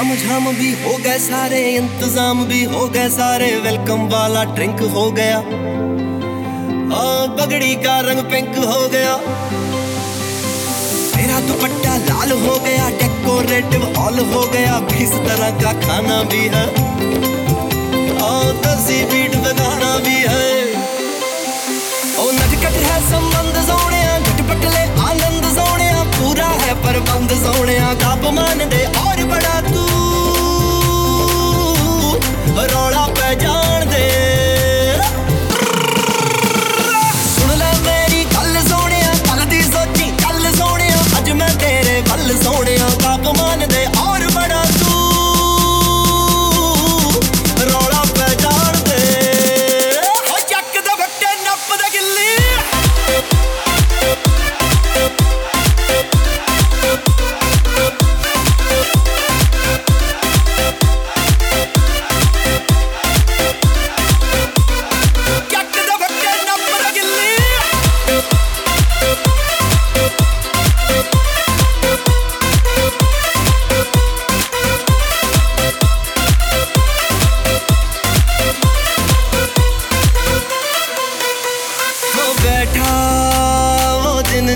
ताम झाम भी हो गए सारे इंतज़ाम भी हो गए सारे। वेलकम वाला ड्रिंक हो गया। आ, पगड़ी का रंग पिंक हो गया। तेरा दुपट्टा लाल हो गया डेकोरेटिव हॉल हो गया। बीस तरह का खाना भी है? और दसी बीट बगाना भी है। ओ नटकट है संबंध सोने झटपट ले आनंद सोने पूरा है प्रबंध सोने गप मान दे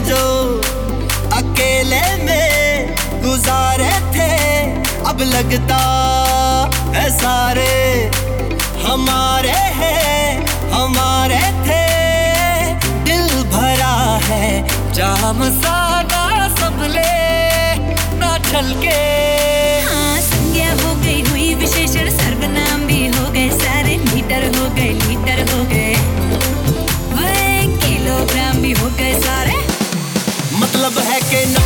जो अकेले में गुजारे थे, अब लगता है सारे हमारे हैं, हमारे थे। दिल भरा है, जाम सादा सब ले ना छलके। que no